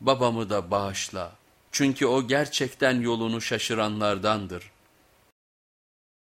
babamı da bağışla. Çünkü o gerçekten yolunu şaşıranlardandır.''